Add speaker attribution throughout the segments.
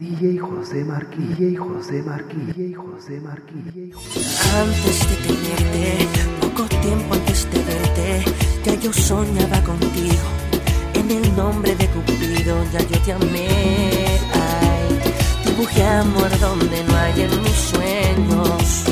Speaker 1: DJ José Marquilla, DJ José Marquilla, DJ José Marquilla.
Speaker 2: Antes de tenerte, poco tiempo antes de verte, ya yo soñaba contigo. En el nombre de Cupido, ya yo te amé. Ay, dibujé amor donde no hay en mis sueños.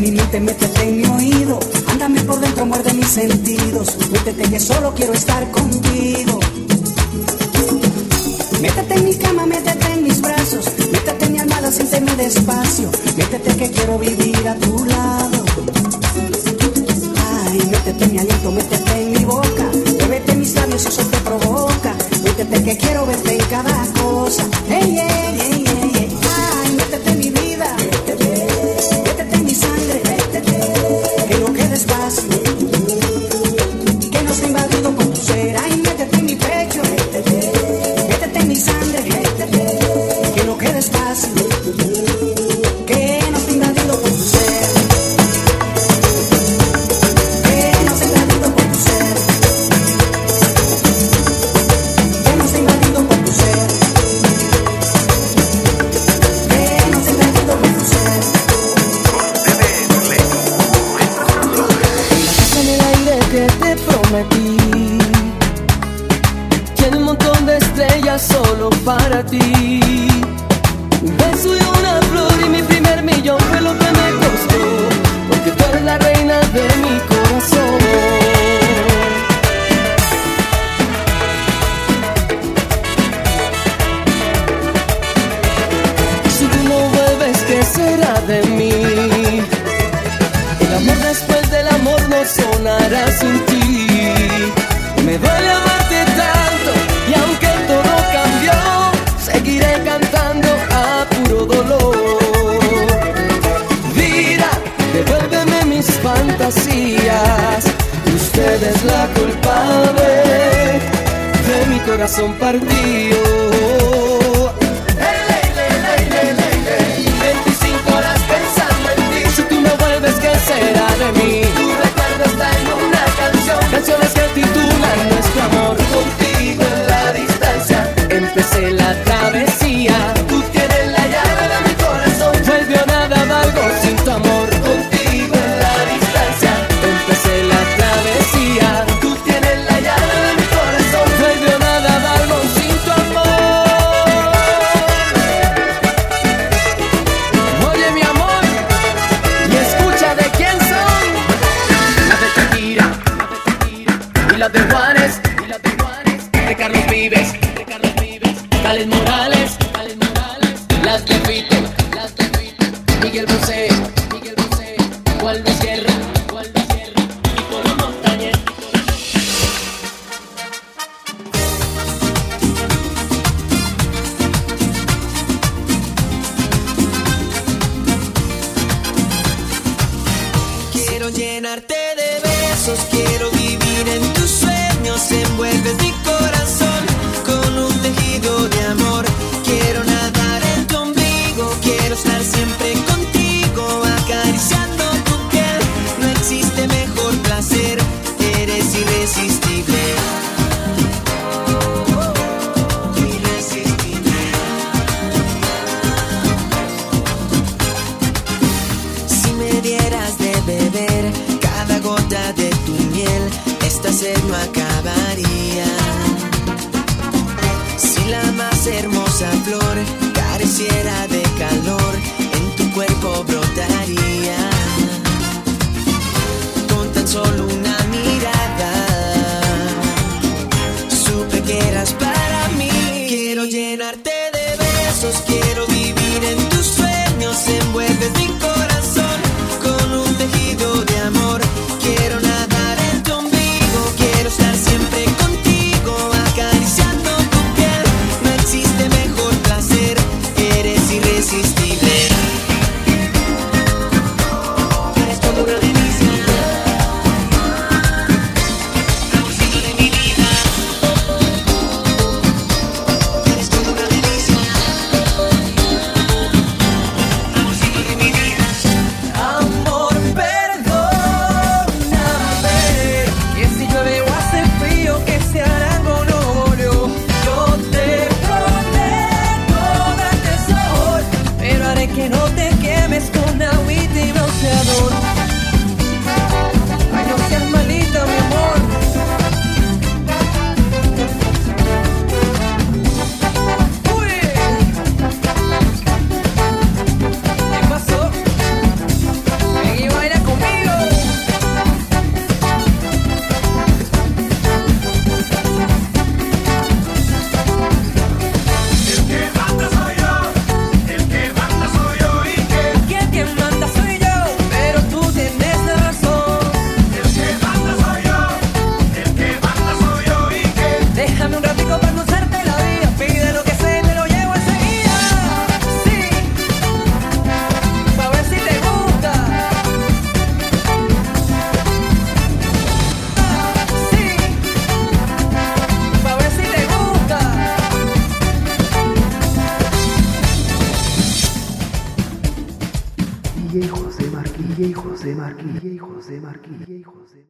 Speaker 2: mi
Speaker 3: mente, métete en mi oído. Ándame por dentro, muerde mis sentidos. Métete que solo quiero estar contigo. Métete en mi cama, métete en mis brazos. Métete en mi almohada, siénteme despacio. Métete que quiero vivir a tu lado. Ay, métete en mi aliento, métete en mi boca. Bébete mis labios, eso te provoca. Métete que quiero.
Speaker 2: ti. Usted es la culpable de mi corazón partido. la de Juárez, y la de Juárez, de Carlos Vives, de Carlos Vives, Tales Morales, Tales Morales, las de Fito, las de Fito, Miguel Bosé, Miguel Bosé, Juan Luis Guerra, Juan Luis Guerra, y Montañez.
Speaker 4: Quiero llenarte de besos, quiero acabaría. Si la más hermosa flor careciera de calor, en tu cuerpo brotaría. Con tan solo una mirada, supe que eras para mí. Quiero llenarte.
Speaker 1: Marquilla, José Marquilla, José.